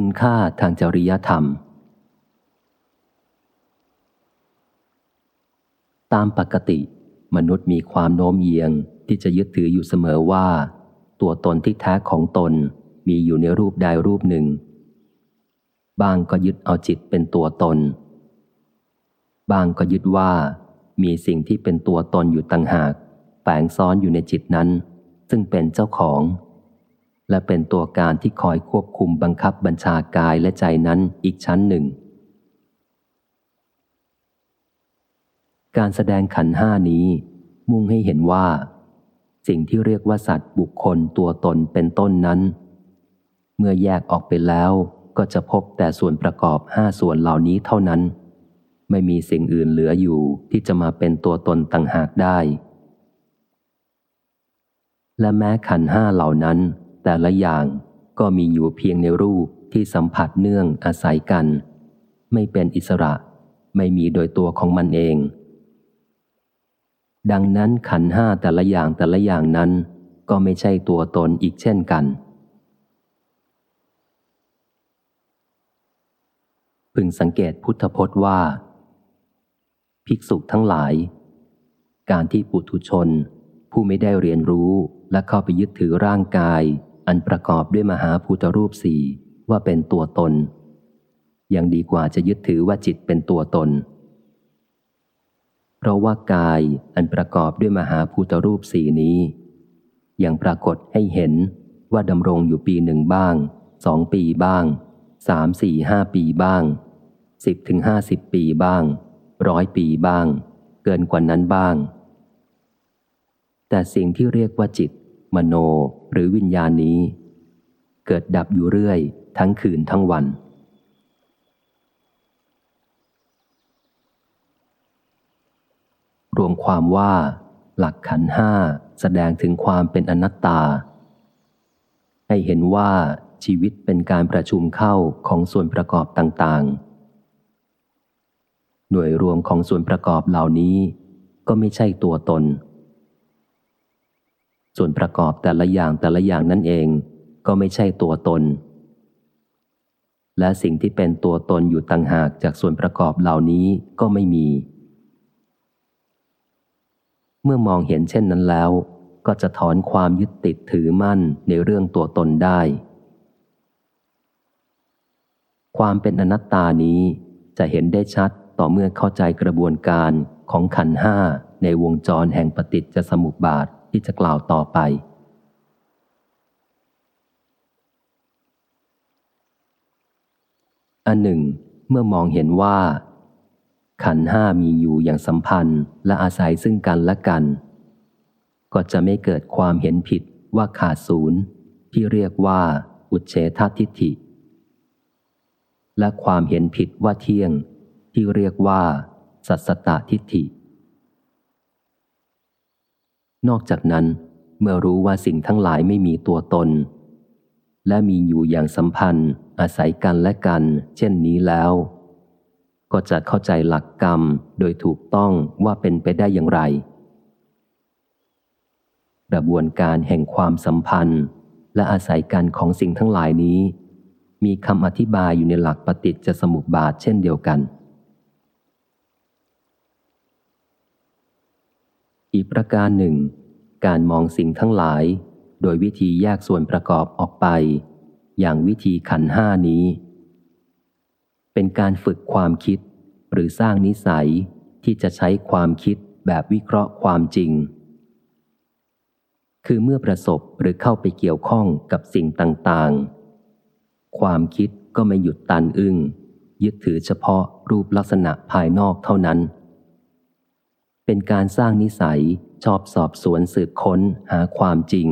คุณค่าทางจริยธรรม ตามปกติ มนุษย์มีความโน้มเอียงที่จะยึดถืออยู่เสมอว่า ตัวตนที่แท้ของตนมีอยู่ในรูปใดรูปหนึ่ง บางก็ยึดเอาจิตเป็นตัวตน บางก็ยึดว่า มีสิ่งที่เป็นตัวตนอยู่ต่างหากแฝงซ้อนอยู่ในจิตนั้น ซึ่งเป็นเจ้าของ และเป็นตัวการที่คอยควบคุมบังคับบัญชากายและใจนั้นอีกชั้นหนึ่ง การแสดงขันห้านี้ มุ่งให้เห็นว่า สิ่งที่เรียกว่าสัตว์บุคคลตัวตนเป็นต้นนั้น เมื่อแยกออกไปแล้วก็จะพบแต่ส่วนประกอบห้าส่วนเหล่านี้เท่านั้น ไม่มีสิ่งอื่นเหลืออยู่ที่จะมาเป็นตัวตนต่างหากได้ และแม้ขันห้าเหล่านั้น แต่ละอย่างก็มีอยู่เพียงในรูปที่สัมผัสเนื่องอาศัยกัน ไม่เป็นอิสระ ไม่มีโดยตัวของมันเอง ดังนั้นขันห้าแต่ละอย่างแต่ละอย่างนั้น ก็ไม่ใช่ตัวตนอีกเช่นกัน พึงสังเกตพุทธพจน์ว่า ภิกษุทั้งหลาย การที่ปุถุชน ผู้ไม่ได้เรียนรู้และเข้าไปยึดถือร่างกาย อันประกอบด้วยมหาภูตรูปสี่ว่าเป็นตัวตน ยังดีกว่าจะยึดถือว่าจิตเป็นตัวตน เพราะว่ากายอันประกอบด้วยมหาภูตรูปสี่นี้ ยังปรากฏให้เห็นว่าดำรงอยู่ปีหนึ่งบ้างสองปีบ้างสามสี่ห้าปีบ้างสิบถึงห้าสิบปีบ้างร้อยปีบ้าง เกินกว่านั้นบ้าง แต่สิ่งที่เรียกว่าจิต มโนหรือวิญญาณนี้ เกิดดับอยู่เรื่อยทั้งคืนทั้งวัน รวมความว่า หลักขันห้าแสดงถึงความเป็นอนัตตา ให้เห็นว่าชีวิตเป็นการประชุมเข้าของส่วนประกอบต่างๆ หน่วยรวมของส่วนประกอบเหล่านี้ ก็ไม่ใช่ตัวตน ส่วนประกอบแต่ละอย่างแต่ละอย่างนั่นเอง ก็ไม่ใช่ตัวตน และสิ่งที่เป็นตัวตนอยู่ต่างหากจากส่วนประกอบเหล่านี้ก็ไม่มี เมื่อมองเห็นเช่นนั้นแล้ว ก็จะถอนความยึดติดถือมั่นในเรื่องตัวตนได้ ความเป็นอนัตตานี้จะเห็นได้ชัดต่อเมื่อเข้าใจกระบวนการของขันห้าในวงจรแห่งปฏิจจสมุปบาท ที่จะกล่าวต่อไป อันหนึ่ง เมื่อมองเห็นว่า ขันห้ามีอยู่อย่างสัมพันธ์และอาศัยซึ่งกันและกัน ก็จะไม่เกิดความเห็นผิดว่าขาดศูนย์ที่เรียกว่า อุเฉททิฏฐิ และความเห็นผิดว่าเที่ยง ที่เรียกว่า สัสตตทิฏฐิ นอกจากนั้น เมื่อรู้ว่าสิ่งทั้งหลายไม่มีตัวตน และมีอยู่อย่างสัมพันธ์ อาศัยกันและกัน เช่นนี้แล้ว ก็จะเข้าใจหลักกรรมโดยถูกต้องว่าเป็นไปได้อย่างไร กระบวนการแห่งความสัมพันธ์ และอาศัยกันของสิ่งทั้งหลายนี้ มีคำอธิบายอยู่ในหลักปฏิจจสมุปบาทเช่นเดียวกัน อีกประการหนึ่ง การมองสิ่งทั้งหลาย โดยวิธีแยกส่วนประกอบออกไป อย่างวิธีขันห้านี้ เป็นการฝึกความคิด หรือสร้างนิสัยที่จะใช้ความคิดแบบวิเคราะห์ความจริง คือเมื่อประสบหรือเข้าไปเกี่ยวข้องกับสิ่งต่างๆ ความคิดก็ไม่หยุดตันอึง้งยึดถือเฉพาะรูปลักษณะภายนอกเท่านั้น เป็นการสร้างนิสัยชอบสอบสวนสืบค้นหาความจริง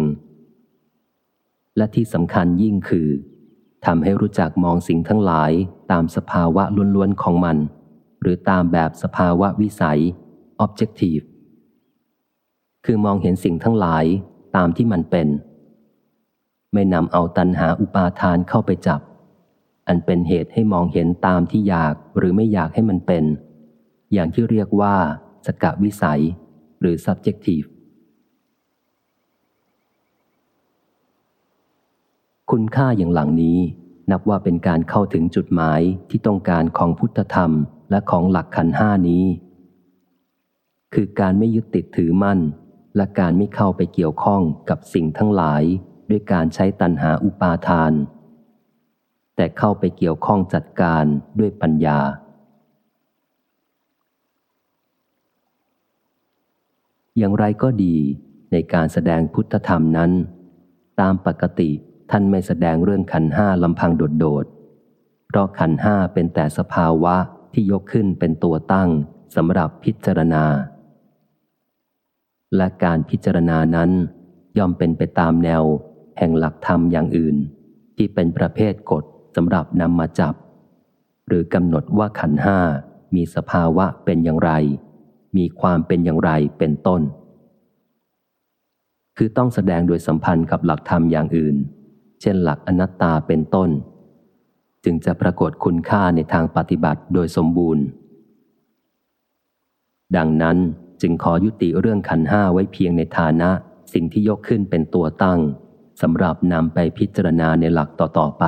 และที่สำคัญยิ่งคือทำให้รู้จักมองสิ่งทั้งหลายตามสภาวะล้วนๆของมัน หรือตามแบบสภาวะวิสัย objective คือมองเห็นสิ่งทั้งหลายตามที่มันเป็น ไม่นำเอาตันหาอุปาทานเข้าไปจับ อันเป็นเหตุให้มองเห็นตามที่อยากหรือไม่อยากให้มันเป็น อย่างที่เรียกว่า สกะวิสัย หรือ subjective คุณค่าอย่างหลังนี้นับว่าเป็นการเข้าถึงจุดหมายที่ต้องการของพุทธธรรมและของหลักขันห้านี้ คือการไม่ยึดติดถือมั่น และการไม่เข้าไปเกี่ยวข้องกับสิ่งทั้งหลาย ด้วยการใช้ตันหาอุปาทาน แต่เข้าไปเกี่ยวข้องจัดการด้วยปัญญา อย่างไรก็ดี ในการแสดงพุทธธรรมนั้น ตามปกติท่านไม่แสดงเรื่องขันห้าลำพังโดดๆ เพราะขันห้าเป็นแต่สภาวะที่ยกขึ้นเป็นตัวตั้งสำหรับพิจารณา และการพิจารณานั้น ย่อมเป็นไปตามแนว แห่งหลักธรรมอย่างอื่น ที่เป็นประเภทกฎสำหรับนำมาจับ หรือกำหนดว่าขันห้ามีสภาวะเป็นอย่างไร มีความเป็นอย่างไรเป็นต้น คือต้องแสดงโดยสัมพันธ์กับหลักธรรมอย่างอื่น เช่นหลักอนัตตาเป็นต้น จึงจะปรากฏคุณค่าในทางปฏิบัติโดยสมบูรณ์ ดังนั้นจึงขอยุติเรื่องขันห้าไว้เพียงในฐานะสิ่งที่ยกขึ้นเป็นตัวตั้งสำหรับนำไปพิจารณาในหลักต่อๆไป